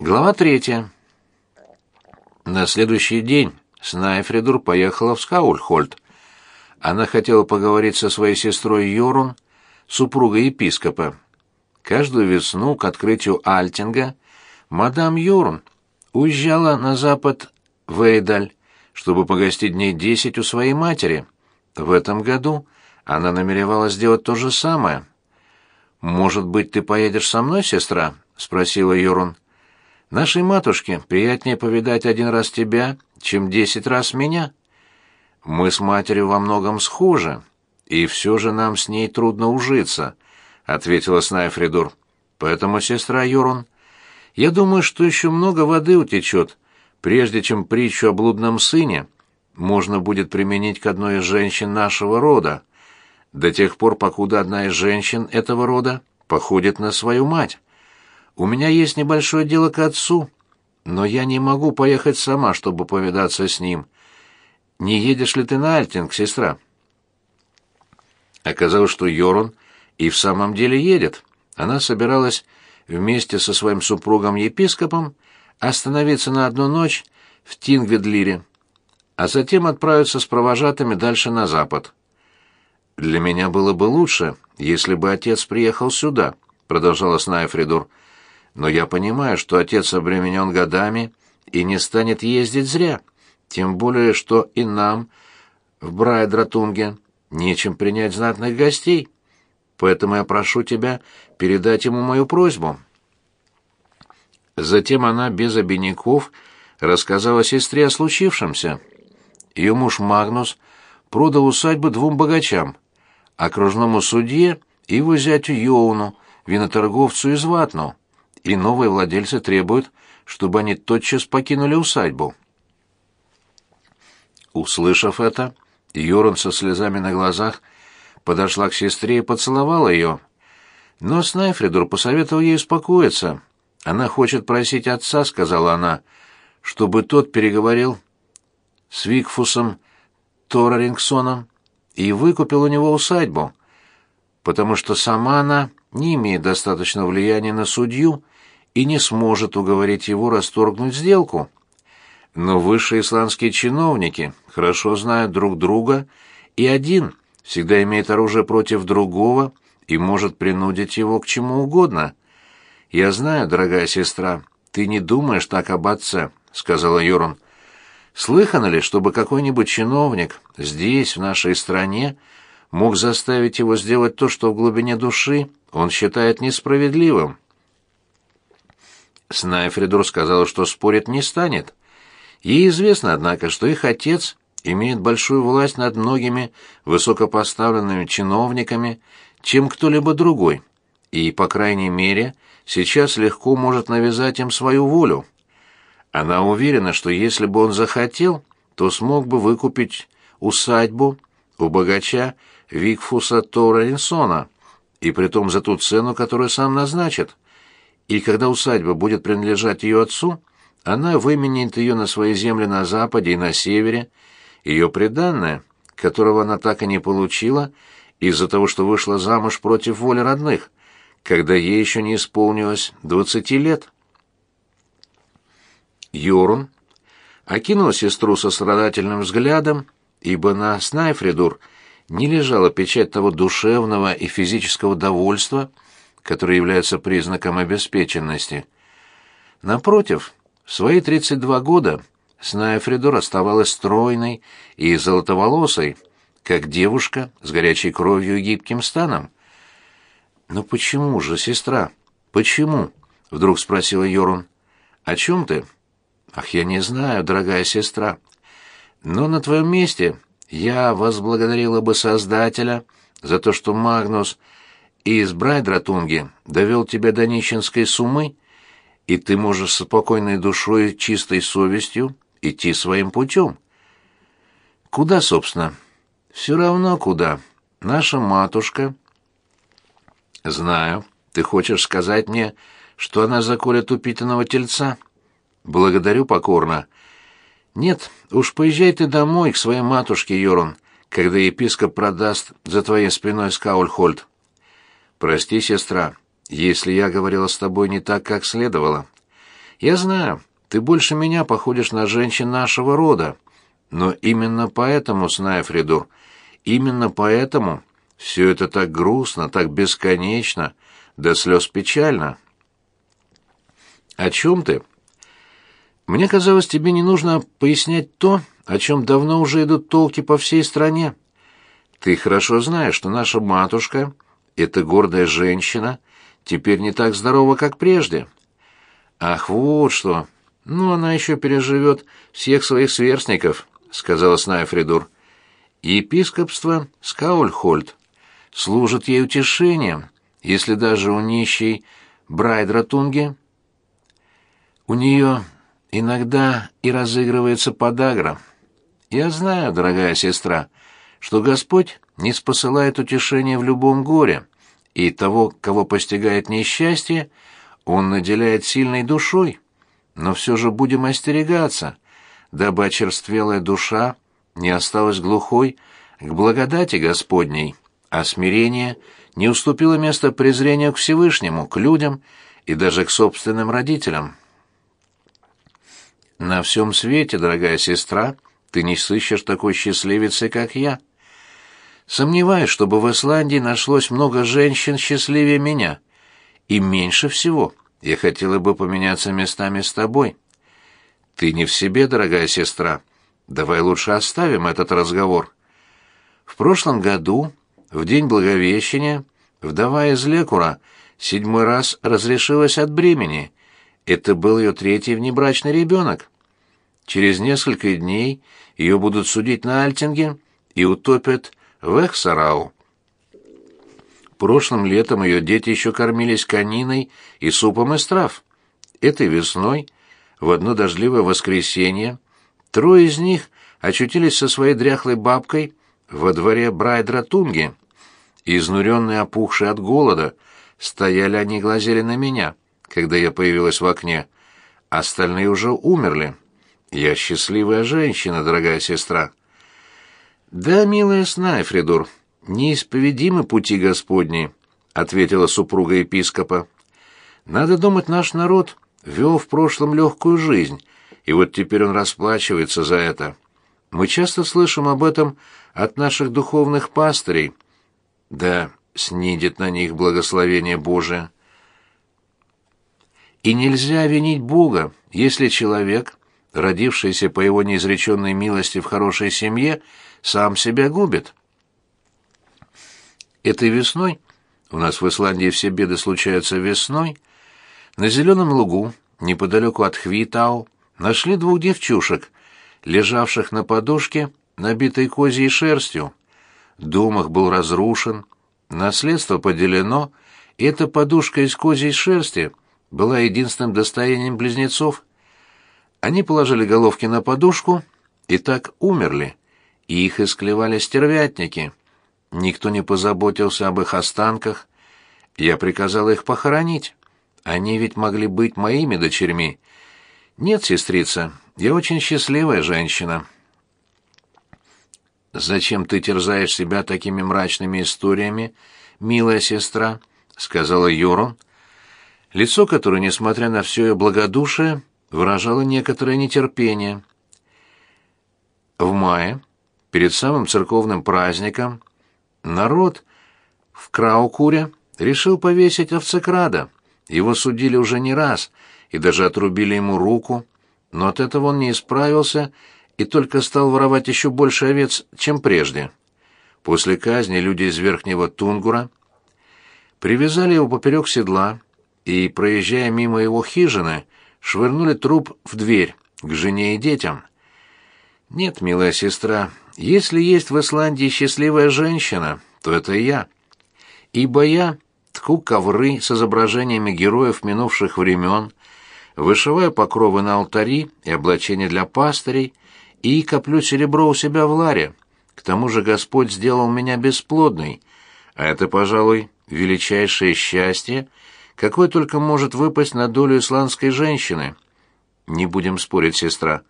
Глава третья. На следующий день Снайфридур поехала в Скаульхольд. Она хотела поговорить со своей сестрой Йорун, супругой епископа. Каждую весну к открытию Альтинга мадам Йорун уезжала на запад в Эйдаль, чтобы погостить дней десять у своей матери. В этом году она намеревалась сделать то же самое. «Может быть, ты поедешь со мной, сестра?» — спросила Йорун. Нашей матушке приятнее повидать один раз тебя, чем десять раз меня. Мы с матерью во многом схожи, и все же нам с ней трудно ужиться, — ответила Снайфридур. Поэтому, сестра Юрун, я думаю, что еще много воды утечет, прежде чем притчу о блудном сыне можно будет применить к одной из женщин нашего рода, до тех пор, покуда одна из женщин этого рода походит на свою мать. У меня есть небольшое дело к отцу, но я не могу поехать сама, чтобы повидаться с ним. Не едешь ли ты на Альтинг, сестра?» Оказалось, что Йорун и в самом деле едет. Она собиралась вместе со своим супругом-епископом остановиться на одну ночь в Тингведлире, а затем отправиться с провожатыми дальше на запад. «Для меня было бы лучше, если бы отец приехал сюда», — продолжала Снайфридур но я понимаю, что отец обременен годами и не станет ездить зря, тем более, что и нам в Брайдратунге нечем принять знатных гостей. Поэтому я прошу тебя передать ему мою просьбу». Затем она без обиняков рассказала сестре о случившемся. Ее муж Магнус продал усадьбу двум богачам, окружному судье и его зятю Йоуну, виноторговцу из Ватну и новые владельцы требуют, чтобы они тотчас покинули усадьбу. Услышав это, Юрон со слезами на глазах подошла к сестре и поцеловала ее. Но Снайфридур посоветовал ей успокоиться. «Она хочет просить отца», — сказала она, — «чтобы тот переговорил с Викфусом Торарингсоном и выкупил у него усадьбу, потому что сама она не имеет достаточного влияния на судью и не сможет уговорить его расторгнуть сделку. Но высшие исландские чиновники хорошо знают друг друга, и один всегда имеет оружие против другого и может принудить его к чему угодно. «Я знаю, дорогая сестра, ты не думаешь так об отце», — сказала Йорун. «Слыхано ли, чтобы какой-нибудь чиновник здесь, в нашей стране, мог заставить его сделать то, что в глубине души он считает несправедливым?» Снайфридур сказала, что спорить не станет. Ей известно, однако, что их отец имеет большую власть над многими высокопоставленными чиновниками, чем кто-либо другой, и, по крайней мере, сейчас легко может навязать им свою волю. Она уверена, что если бы он захотел, то смог бы выкупить усадьбу у богача Викфуса Торренсона, и притом за ту цену, которую сам назначит – и когда усадьба будет принадлежать ее отцу, она выменяет ее на свои земли на западе и на севере, ее приданное, которого она так и не получила из-за того, что вышла замуж против воли родных, когда ей еще не исполнилось двадцати лет. Йорун окинул сестру со страдательным взглядом, ибо на Снайфридур не лежала печать того душевного и физического довольства, которые являются признаком обеспеченности. Напротив, в свои 32 года Снайфридор оставалась стройной и золотоволосой, как девушка с горячей кровью и гибким станом. «Но почему же, сестра? Почему?» — вдруг спросила Йорун. «О чем ты?» «Ах, я не знаю, дорогая сестра. Но на твоем месте я возблагодарила бы Создателя за то, что Магнус из Брайдратунги довел тебя до нищенской суммы, и ты можешь с спокойной душой и чистой совестью идти своим путем. Куда, собственно? Все равно куда. Наша матушка... Знаю. Ты хочешь сказать мне, что она заколет упитанного тельца? Благодарю покорно. Нет, уж поезжай ты домой к своей матушке, Йорун, когда епископ продаст за твоей спиной Скаульхольд. Прости, сестра, если я говорила с тобой не так, как следовало. Я знаю, ты больше меня походишь на женщин нашего рода, но именно поэтому, Снайфридур, именно поэтому все это так грустно, так бесконечно, до слез печально. О чем ты? Мне казалось, тебе не нужно пояснять то, о чем давно уже идут толки по всей стране. Ты хорошо знаешь, что наша матушка, эта гордая женщина, теперь не так здорова, как прежде. Ах, вот что. Ну, она еще переживет всех своих сверстников, сказала Снайфридур. Епископство Скаульхольд служит ей утешением, если даже у нищей Брайдратунги у нее иногда и разыгрывается подагра. Я знаю, дорогая сестра, что Господь не спосылает утешения в любом горе, и того, кого постигает несчастье, Он наделяет сильной душой. Но все же будем остерегаться, дабы очерствелая душа не осталась глухой к благодати Господней, а смирение не уступило место презрению к Всевышнему, к людям и даже к собственным родителям. На всем свете, дорогая сестра, ты не сыщешь такой счастливицы, как я. Сомневаюсь, чтобы в Исландии нашлось много женщин счастливее меня. И меньше всего я хотела бы поменяться местами с тобой. Ты не в себе, дорогая сестра. Давай лучше оставим этот разговор. В прошлом году, в день Благовещения, вдова из Лекура седьмой раз разрешилась от бремени. Это был ее третий внебрачный ребенок. Через несколько дней ее будут судить на Альтинге и утопят в Эхсарау. Прошлым летом ее дети еще кормились кониной и супом из трав. Этой весной, в одно дождливое воскресенье, трое из них очутились со своей дряхлой бабкой во дворе Брайдра-Тунги. Изнуренные, опухшие от голода, стояли они и глазели на меня, когда я появилась в окне. Остальные уже умерли. Я счастливая женщина, дорогая сестра. Да, милая Снайфридур, неисповедимы пути Господни, ответила супруга епископа. Надо думать, наш народ вел в прошлом легкую жизнь, и вот теперь он расплачивается за это. Мы часто слышим об этом от наших духовных пастырей. Да, снидет на них благословение Божие. И нельзя винить Бога, если человек, родившийся по его неизреченной милости в хорошей семье, сам себя губит. Этой весной, у нас в Исландии все беды случаются весной, на зеленом лугу, неподалеку от Хвитау, нашли двух девчушек, лежавших на подушке, набитой козьей шерстью. Дом их был разрушен, наследство поделено, и эта подушка из козьей шерсти была единственным достоянием близнецов. Они положили головки на подушку и так умерли и их исклевали стервятники. Никто не позаботился об их останках. Я приказал их похоронить. Они ведь могли быть моими дочерьми. Нет, сестрица, я очень счастливая женщина. Зачем ты терзаешь себя такими мрачными историями, милая сестра? сказала Йорун. Лицо которое, несмотря на все ее благодушие, выражало некоторое нетерпение. В мае перед самым церковным праздником народ в Краукуре решил повесить овцекрада. Его судили уже не раз и даже отрубили ему руку, но от этого он не исправился и только стал воровать еще больше овец, чем прежде. После казни люди из Верхнего Тунгура привязали его поперек седла и, проезжая мимо его хижины, швырнули труп в дверь к жене и детям. Нет, милая сестра, если есть в Исландии счастливая женщина, то это я. Ибо я тку ковры с изображениями героев минувших времен, вышиваю покровы на алтари и облачения для пастырей и коплю серебро у себя в ларе. К тому же Господь сделал меня бесплодной, а это, пожалуй, величайшее счастье, какое только может выпасть на долю исландской женщины. Не будем спорить, сестра.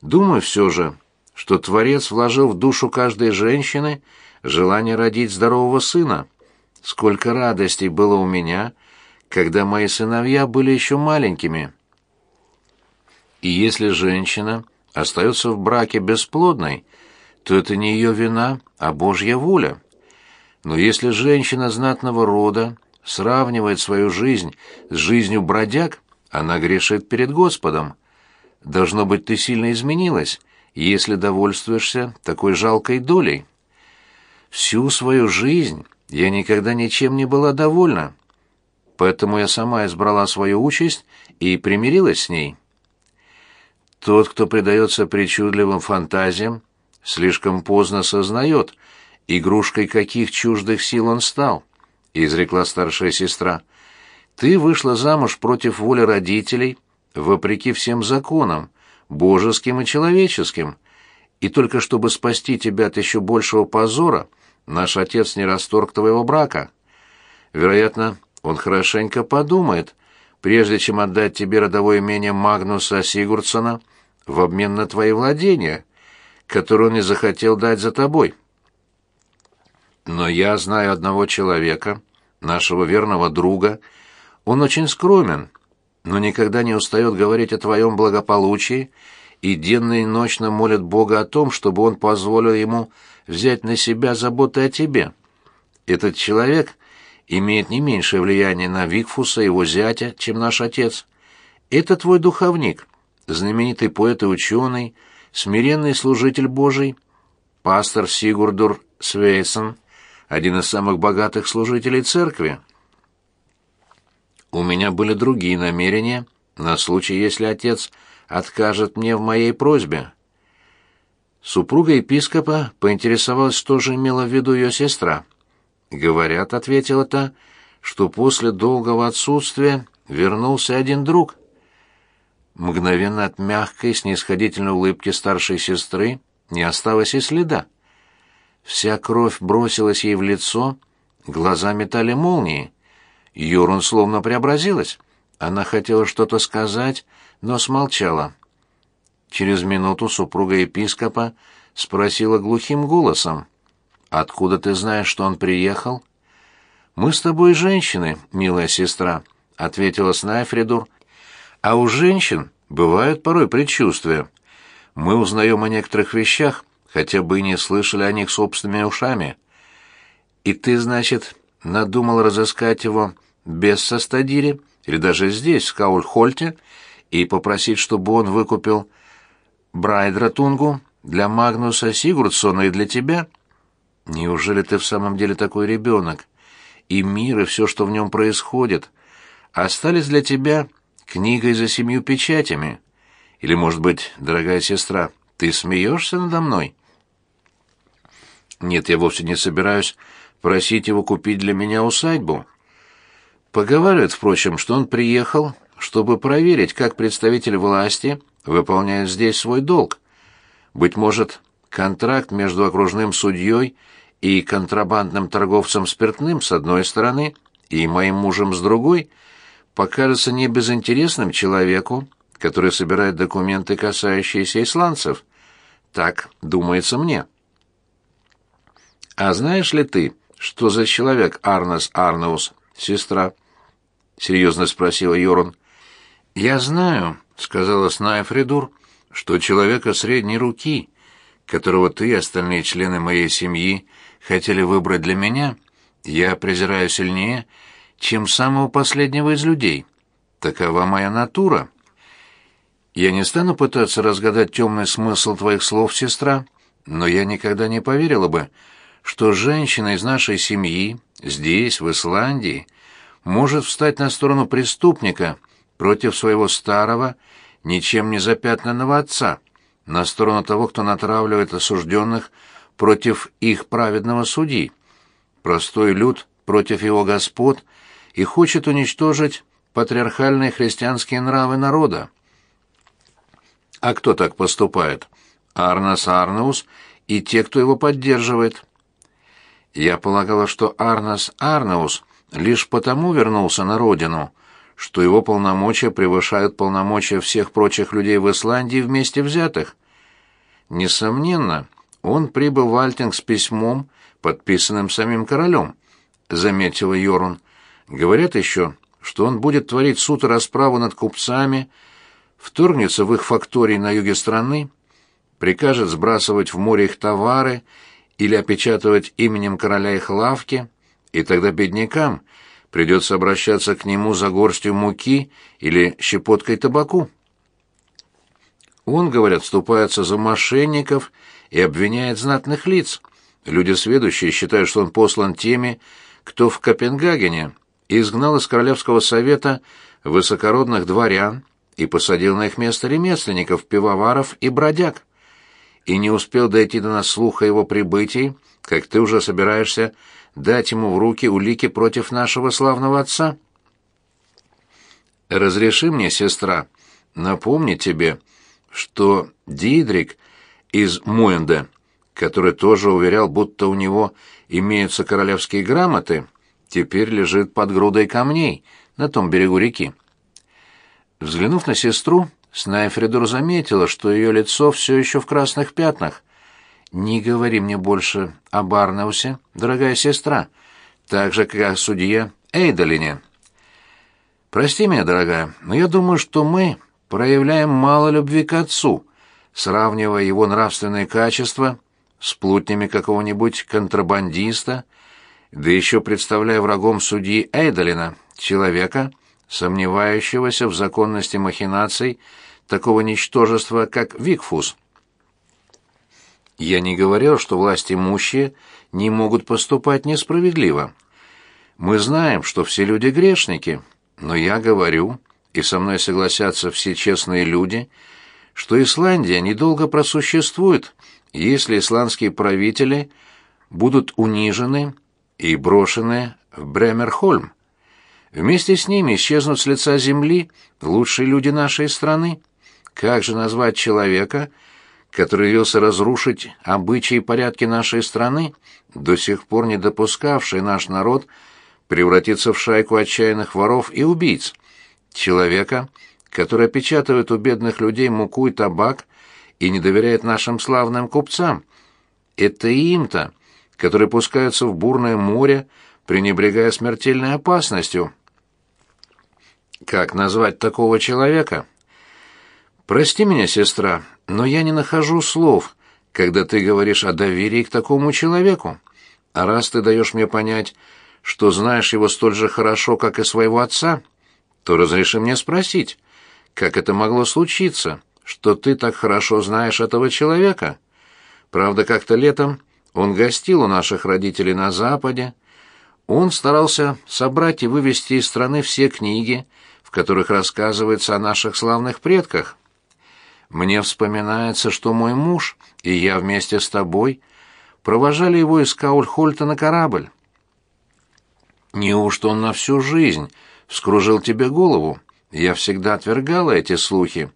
Думаю все же, что Творец вложил в душу каждой женщины желание родить здорового сына. Сколько радостей было у меня, когда мои сыновья были еще маленькими. И если женщина остается в браке бесплодной, то это не ее вина, а Божья воля. Но если женщина знатного рода сравнивает свою жизнь с жизнью бродяг, она грешит перед Господом. Должно быть, ты сильно изменилась, если довольствуешься такой жалкой долей. Всю свою жизнь я никогда ничем не была довольна, поэтому я сама избрала свою участь и примирилась с ней. Тот, кто предается причудливым фантазиям, слишком поздно сознает, игрушкой каких чуждых сил он стал, — изрекла старшая сестра. Ты вышла замуж против воли родителей, вопреки всем законам, божеским и человеческим, и только чтобы спасти тебя от еще большего позора, наш отец не расторг твоего брака. Вероятно, он хорошенько подумает, прежде чем отдать тебе родовое имение Магнуса Сигурдсона в обмен на твои владения, которые он не захотел дать за тобой. Но я знаю одного человека, нашего верного друга. Он очень скромен, но никогда не устает говорить о твоем благополучии и денно и ночно молит Бога о том, чтобы он позволил ему взять на себя заботы о тебе. Этот человек имеет не меньшее влияние на Викфуса его зятя, чем наш отец. Это твой духовник, знаменитый поэт и ученый, смиренный служитель Божий, пастор Сигурдур Свейсон, один из самых богатых служителей церкви. У меня были другие намерения на случай, если отец откажет мне в моей просьбе. Супруга епископа поинтересовалась, что же имела в виду ее сестра. «Говорят», — ответила та, — «что после долгого отсутствия вернулся один друг». Мгновенно от мягкой, снисходительной улыбки старшей сестры не осталось и следа. Вся кровь бросилась ей в лицо, глаза метали молнии. Юрун словно преобразилась. Она хотела что-то сказать, но смолчала. Через минуту супруга епископа спросила глухим голосом. «Откуда ты знаешь, что он приехал?» «Мы с тобой женщины, милая сестра», — ответила Снайфридур, а у женщин бывают порой предчувствия. Мы узнаем о некоторых вещах, хотя бы и не слышали о них собственными ушами. И ты, значит, надумал разыскать его без Состадири, или даже здесь, в Каульхольте, и попросить, чтобы он выкупил Брайдратунгу для Магнуса Сигурдсона и для тебя? Неужели ты в самом деле такой ребенок? И мир, и все, что в нем происходит, остались для тебя книгой за семью печатями? Или, может быть, дорогая сестра, ты смеешься надо мной? Нет, я вовсе не собираюсь просить его купить для меня усадьбу. Поговаривают, впрочем, что он приехал, чтобы проверить, как представитель власти выполняет здесь свой долг. Быть может, контракт между окружным судьей и контрабандным торговцем спиртным с одной стороны и моим мужем с другой — покажется небезынтересным человеку, который собирает документы, касающиеся исландцев. Так думается мне. А знаешь ли ты, что за человек Арнес Арнеус, сестра? серьезно спросила Йорун. Я знаю, сказала Снайфридур, что человека средней руки, которого ты и остальные члены моей семьи хотели выбрать для меня, я презираю сильнее, чем самого последнего из людей. Такова моя натура. Я не стану пытаться разгадать темный смысл твоих слов, сестра, но я никогда не поверила бы, что женщина из нашей семьи, здесь, в Исландии, может встать на сторону преступника против своего старого, ничем не запятнанного отца, на сторону того, кто натравливает осужденных против их праведного судьи. Простой люд против его господ — и хочет уничтожить патриархальные христианские нравы народа. А кто так поступает? Арнас Арнаус и те, кто его поддерживает. Я полагала, что Арнас Арнаус лишь потому вернулся на родину, что его полномочия превышают полномочия всех прочих людей в Исландии вместе взятых. Несомненно, он прибыл в Альтинг с письмом, подписанным самим королем, заметила Йорун. Говорят еще, что он будет творить суд и расправу над купцами вторгнется в их фактории на юге страны, прикажет сбрасывать в море их товары или опечатывать именем короля их лавки, и тогда беднякам придется обращаться к нему за горстью муки или щепоткой табаку. Он, говорят, вступается за мошенников и обвиняет знатных лиц. Люди сведущие считают, что он послан теми, кто в Копенгагене изгнал из Королевского совета высокородных дворян и посадил на их место ремесленников, пивоваров и бродяг. И не успел дойти до нас слуха его прибытии, как ты уже собираешься дать ему в руки улики против нашего славного отца. Разреши мне, сестра, напомнить тебе, что Дидрик из Муэнда, который тоже уверял, будто у него имеются королевские грамоты, теперь лежит под грудой камней на том берегу реки. Взглянув на сестру, Снайфридор заметила, что ее лицо все еще в красных пятнах. «Не говори мне больше о Барнаусе, дорогая сестра, так же, как о судье Эйдолине. Прости меня, дорогая, но я думаю, что мы проявляем мало любви к отцу, сравнивая его нравственные качества с плутнями какого-нибудь контрабандиста, да еще представляя врагом судьи Эйдолина, человека, сомневающегося в законности махинаций такого ничтожества, как Викфус. Я не говорил, что власти имущие не могут поступать несправедливо. Мы знаем, что все люди грешники, но я говорю, и со мной согласятся все честные люди, что Исландия недолго просуществует, если исландские правители будут унижены и брошены в Бремерхольм. Вместе с ними исчезнут с лица земли лучшие люди нашей страны. Как же назвать человека, который явился разрушить обычаи и порядки нашей страны, до сих пор не допускавший наш народ превратиться в шайку отчаянных воров и убийц? Человека, который опечатывает у бедных людей муку и табак и не доверяет нашим славным купцам. Это им-то, которые пускаются в бурное море, пренебрегая смертельной опасностью, как назвать такого человека? Прости меня, сестра, но я не нахожу слов, когда ты говоришь о доверии к такому человеку. А раз ты даешь мне понять, что знаешь его столь же хорошо, как и своего отца, то разреши мне спросить, как это могло случиться, что ты так хорошо знаешь этого человека? Правда, как-то летом он гостил у наших родителей на Западе. Он старался собрать и вывести из страны все книги, которых рассказывается о наших славных предках. Мне вспоминается, что мой муж и я вместе с тобой провожали его из Каульхольта на корабль. Неужто он на всю жизнь вскружил тебе голову? Я всегда отвергала эти слухи.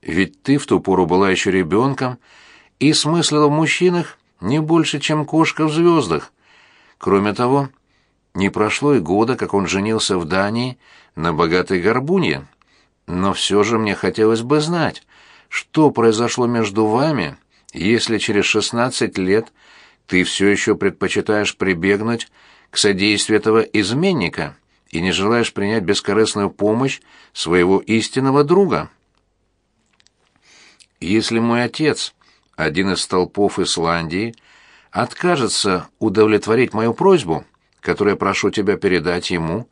Ведь ты в ту пору была еще ребенком и смыслила в мужчинах не больше, чем кошка в звездах. Кроме того, не прошло и года, как он женился в Дании на богатой горбунье. Но все же мне хотелось бы знать, что произошло между вами, если через шестнадцать лет ты все еще предпочитаешь прибегнуть к содействию этого изменника и не желаешь принять бескорыстную помощь своего истинного друга. Если мой отец, один из столпов Исландии, откажется удовлетворить мою просьбу, которую я прошу тебя передать ему,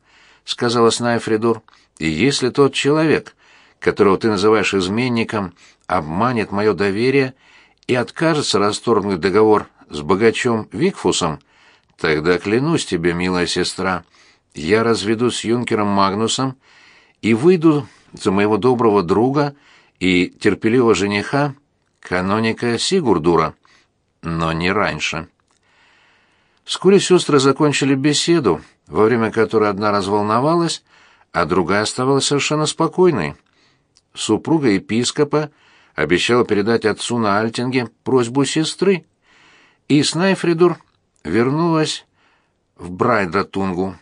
сказала Снайфридур, и если тот человек, которого ты называешь изменником, обманет мое доверие и откажется расторгнуть договор с богачом Викфусом, тогда клянусь тебе, милая сестра, я разведусь с юнкером Магнусом и выйду за моего доброго друга и терпеливого жениха, каноника Сигурдура, но не раньше. Вскоре сестры закончили беседу, во время которой одна разволновалась, а другая оставалась совершенно спокойной. Супруга епископа обещала передать отцу на Альтинге просьбу сестры, и Снайфридур вернулась в Брайдратунгу.